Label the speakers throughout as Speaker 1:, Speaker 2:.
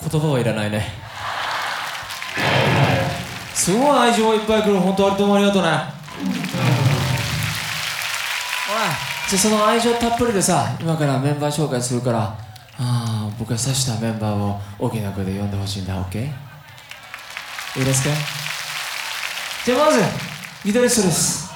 Speaker 1: 言葉はいらないね。すごい愛情いっぱい来る。本当ありともありがとうね。ほらじゃその愛情たっぷりでさ今からメンバー紹介するからあ僕が指したメンバーを大きな声で呼んでほしいんだ。OK? いいですか？じゃあまずギタリストです。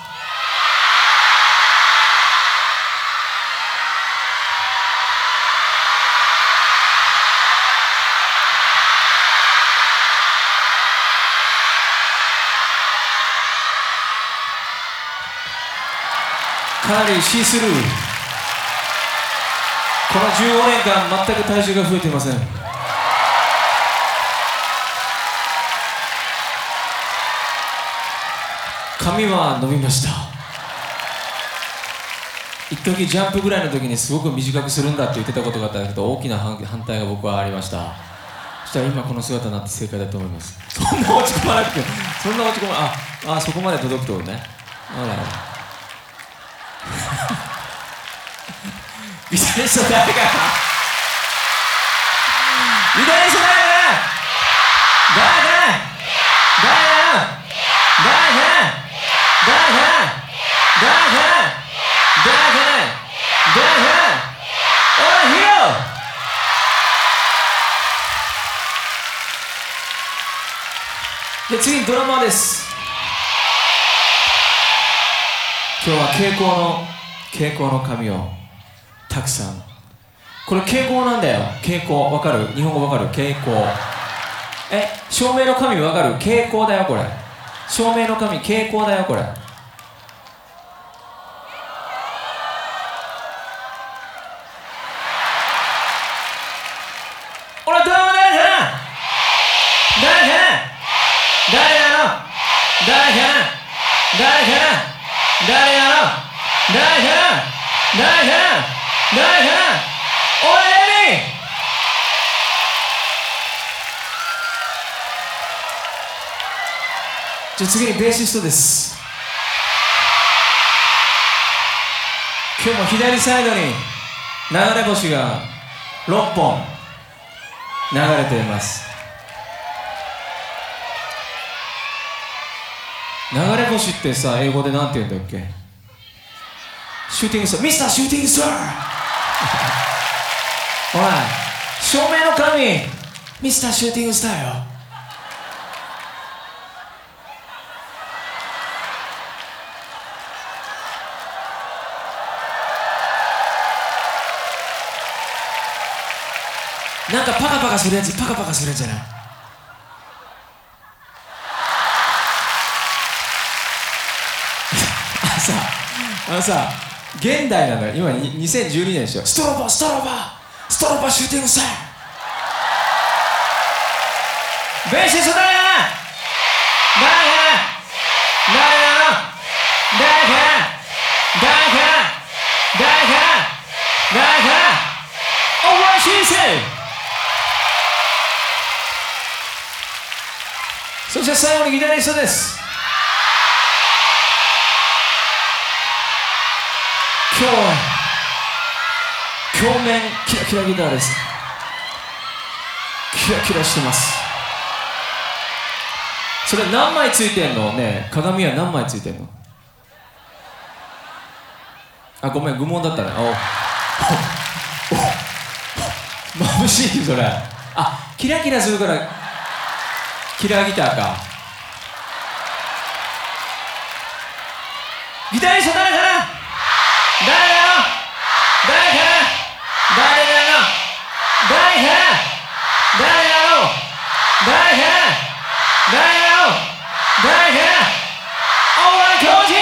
Speaker 1: かなりシースルー。この15年間全く体重が増えていません。髪は伸びました。一時ジャンプぐらいの時にすごく短くするんだって言ってたことがあったんだけど大きな反対が僕はありました。そしたら今この姿になって正解だと思います。そんな落ち込まなくてそんな落ち込まああそこまで届くとね。ほらギタ左世代が左世代がだがで次にドラマーです今日は傾向の蛍光の髪をたくさん。これ蛍光なんだよ。蛍光わかる？日本語わかる？蛍光え照明の髪わかる？蛍光だよこれ。照明の髪蛍光だよこれ。俺ドラマ誰かな誰かな誰なの？誰かな誰かな誰な誰かな誰かな俺レミ!じゃあ次にベーシストです。今日も左サイドに流れ星が6本流れています。流れ星ってさ英語でなんて言うんだっけ？シューティングスターミスターシューティングスターほら照明の神。ミスターシューティングスターよ。なんかパカパカするやつパカパカするやつじゃない？あさあのさ現代なのよ今に2012年でしょストロボストロボストロボシューティングスターベーシスト誰や誰や誰やの誰か誰か誰か誰かお前しいせそして最後にギタリストです鏡面キラキラギターです。キラキラしてます。それ何枚ついてんの？ね鏡は何枚ついてんの？あごめん愚問だったね。お。お。お。眩しいそれ。あキラキラするからキラーギターか。ギタリスト誰かな誰誰かな誰だろう誰かな誰だよ。誰かなオーライコーチ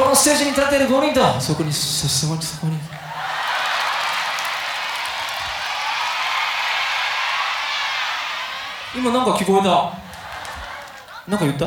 Speaker 1: このステージに立っている5人と。そこにそそこにそこに今なんか聞こえた。なんか言った？